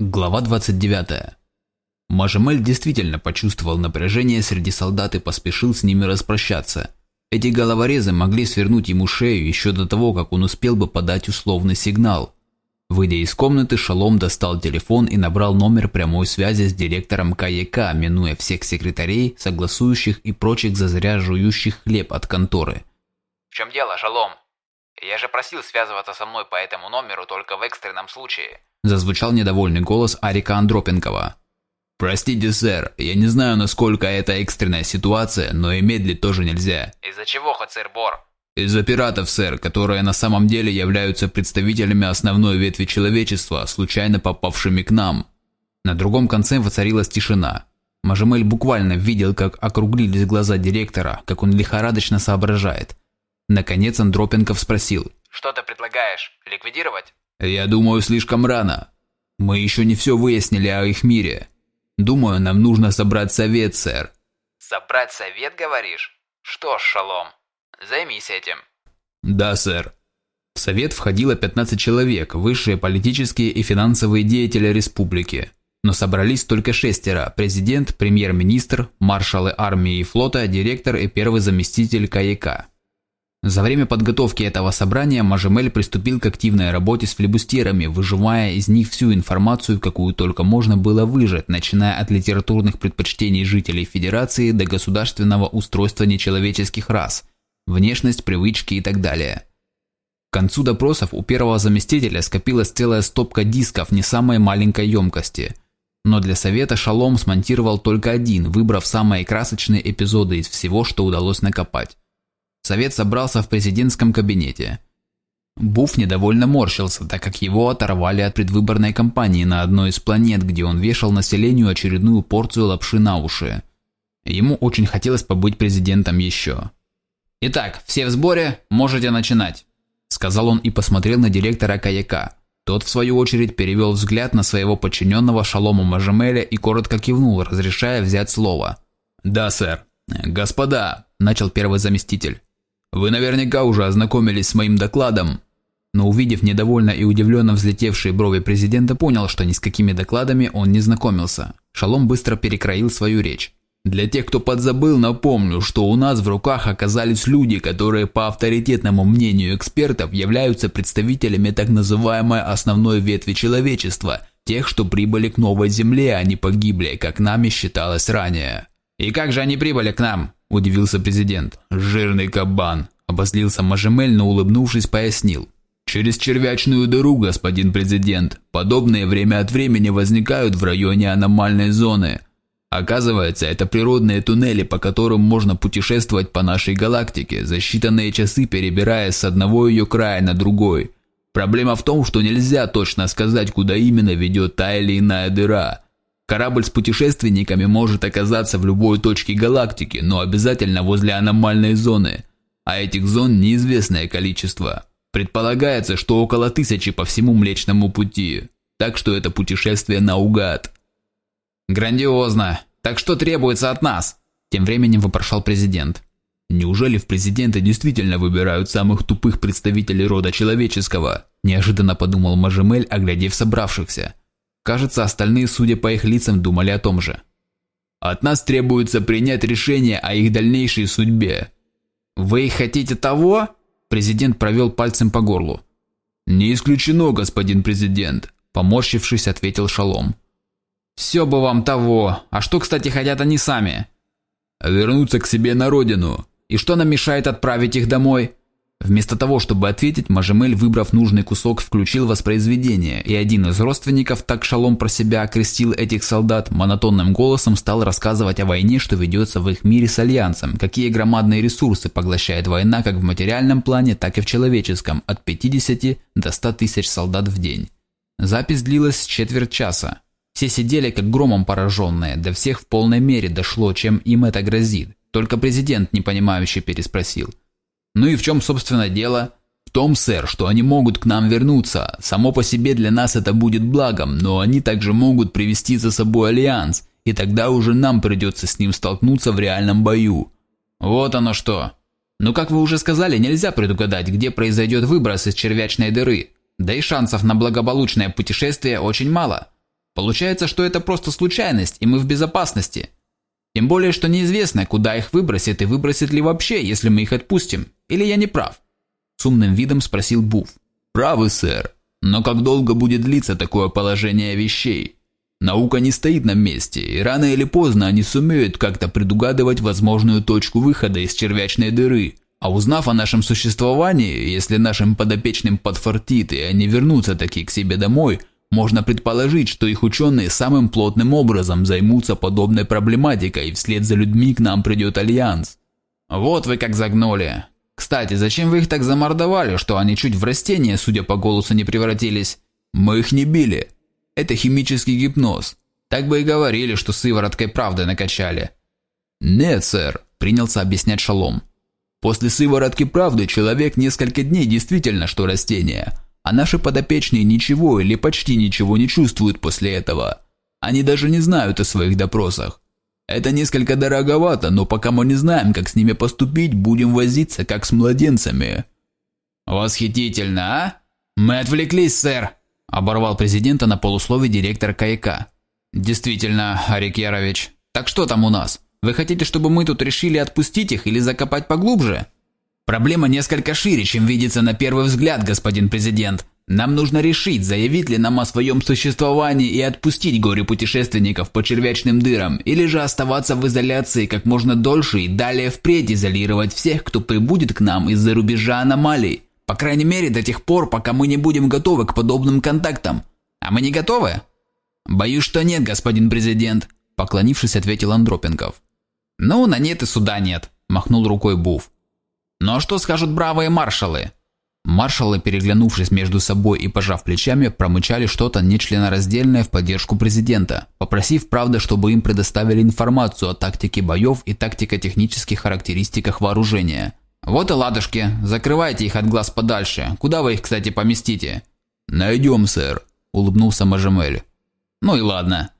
Глава 29. Мажемель действительно почувствовал напряжение среди солдат и поспешил с ними распрощаться. Эти головорезы могли свернуть ему шею еще до того, как он успел бы подать условный сигнал. Выйдя из комнаты, Шалом достал телефон и набрал номер прямой связи с директором КЕК, минуя всех секретарей, согласующих и прочих зазря жующих хлеб от конторы. «В чем дело, Шалом? Я же просил связываться со мной по этому номеру только в экстренном случае». Зазвучал недовольный голос Арика Андропенкова. «Простите, сэр, я не знаю, насколько это экстренная ситуация, но и медлить тоже нельзя». «Из-за чего, Хацир Бор?» «Из-за пиратов, сэр, которые на самом деле являются представителями основной ветви человечества, случайно попавшими к нам». На другом конце воцарилась тишина. Мажемель буквально видел, как округлились глаза директора, как он лихорадочно соображает. Наконец Андропенков спросил. «Что ты предлагаешь? Ликвидировать?» «Я думаю, слишком рано. Мы еще не все выяснили о их мире. Думаю, нам нужно собрать совет, сэр». «Собрать совет, говоришь? Что ж, Шалом, займись этим». «Да, сэр». В совет входило 15 человек, высшие политические и финансовые деятели республики. Но собрались только шестеро – президент, премьер-министр, маршалы армии и флота, директор и первый заместитель КАЕК. За время подготовки этого собрания Мажемель приступил к активной работе с флебустерами, выжимая из них всю информацию, какую только можно было выжать, начиная от литературных предпочтений жителей Федерации до государственного устройства нечеловеческих рас, внешность, привычки и так далее. К концу допросов у первого заместителя скопилась целая стопка дисков не самой маленькой емкости. Но для совета Шалом смонтировал только один, выбрав самые красочные эпизоды из всего, что удалось накопать. Совет собрался в президентском кабинете. Буф недовольно морщился, так как его оторвали от предвыборной кампании на одной из планет, где он вешал населению очередную порцию лапши на уши. Ему очень хотелось побыть президентом еще. «Итак, все в сборе, можете начинать», – сказал он и посмотрел на директора Каяка. Тот, в свою очередь, перевел взгляд на своего подчиненного Шалома Мажемеля и коротко кивнул, разрешая взять слово. «Да, сэр. Господа», – начал первый заместитель. Вы наверняка уже ознакомились с моим докладом, но увидев недовольно и удивленно взлетевшие брови президента, понял, что ни с какими докладами он не знакомился. Шалом быстро перекроил свою речь. Для тех, кто подзабыл, напомню, что у нас в руках оказались люди, которые по авторитетному мнению экспертов являются представителями так называемой основной ветви человечества, тех, что прибыли к новой земле, а не погибли, как нами считалось ранее. «И как же они прибыли к нам?» – удивился президент. «Жирный кабан!» – обозлился Мажемель, но улыбнувшись пояснил. «Через червячную дыру, господин президент. Подобные время от времени возникают в районе аномальной зоны. Оказывается, это природные туннели, по которым можно путешествовать по нашей галактике, за считанные часы перебираясь с одного ее края на другой. Проблема в том, что нельзя точно сказать, куда именно ведет та или иная дыра». Корабль с путешественниками может оказаться в любой точке галактики, но обязательно возле аномальной зоны. А этих зон неизвестное количество. Предполагается, что около тысячи по всему Млечному пути. Так что это путешествие наугад. Грандиозно. Так что требуется от нас? Тем временем вопрошал президент. Неужели в президенты действительно выбирают самых тупых представителей рода человеческого? Неожиданно подумал Мажемель, оглядев собравшихся. Кажется, остальные, судя по их лицам, думали о том же. От нас требуется принять решение о их дальнейшей судьбе. Вы хотите того? Президент провел пальцем по горлу. Не исключено, господин президент, поморщившись, ответил Шалом. Все бы вам того. А что, кстати, хотят они сами? Вернуться к себе на родину. И что нам мешает отправить их домой? Вместо того, чтобы ответить, Мажемель, выбрав нужный кусок, включил воспроизведение, и один из родственников, так шалом про себя окрестил этих солдат, монотонным голосом стал рассказывать о войне, что ведется в их мире с Альянсом, какие громадные ресурсы поглощает война как в материальном плане, так и в человеческом, от 50 до 100 тысяч солдат в день. Запись длилась четверть часа. Все сидели как громом пораженные, до всех в полной мере дошло, чем им это грозит. Только президент, непонимающе, переспросил – ну и в чем, собственно, дело? В том, сэр, что они могут к нам вернуться. Само по себе для нас это будет благом, но они также могут привести за собой альянс, и тогда уже нам придется с ним столкнуться в реальном бою. Вот оно что. Ну, как вы уже сказали, нельзя предугадать, где произойдет выброс из червячной дыры. Да и шансов на благополучное путешествие очень мало. Получается, что это просто случайность, и мы в безопасности. Тем более, что неизвестно, куда их выбросит и выбросит ли вообще, если мы их отпустим. Или я не прав?» С умным видом спросил Буф. «Правы, сэр. Но как долго будет длиться такое положение вещей? Наука не стоит на месте, и рано или поздно они сумеют как-то предугадывать возможную точку выхода из червячной дыры. А узнав о нашем существовании, если нашим подопечным подфартит и они вернутся таки к себе домой, можно предположить, что их ученые самым плотным образом займутся подобной проблематикой, и вслед за людьми к нам придет Альянс. Вот вы как загнули. Кстати, зачем вы их так замордовали, что они чуть в растения, судя по голосу, не превратились? Мы их не били. Это химический гипноз. Так бы и говорили, что сывороткой правды накачали. Нет, сэр, принялся объяснять Шалом. После сыворотки правды человек несколько дней действительно что растение, а наши подопечные ничего или почти ничего не чувствуют после этого. Они даже не знают о своих допросах. Это несколько дороговато, но пока мы не знаем, как с ними поступить, будем возиться, как с младенцами». «Восхитительно, а? Мы отвлеклись, сэр», – оборвал президента на полусловие директор КАИК. «Действительно, Арик Ярович. Так что там у нас? Вы хотите, чтобы мы тут решили отпустить их или закопать поглубже?» «Проблема несколько шире, чем видится на первый взгляд, господин президент. Нам нужно решить, заявить ли нам о своем существовании и отпустить горе-путешественников по червячным дырам, или же оставаться в изоляции как можно дольше и далее впредь изолировать всех, кто прибудет к нам из-за рубежа аномалий. По крайней мере, до тех пор, пока мы не будем готовы к подобным контактам. А мы не готовы? Боюсь, что нет, господин президент, поклонившись, ответил Андропенков. Ну, на нет и суда нет, махнул рукой Буф. Но ну, а что скажут бравые маршалы? Маршалы, переглянувшись между собой и пожав плечами, промычали что-то нечленораздельное в поддержку президента, попросив, правда, чтобы им предоставили информацию о тактике боев и тактико-технических характеристиках вооружения. «Вот и ладушки, закрывайте их от глаз подальше. Куда вы их, кстати, поместите?» «Найдем, сэр», – улыбнулся Мажемель. «Ну и ладно.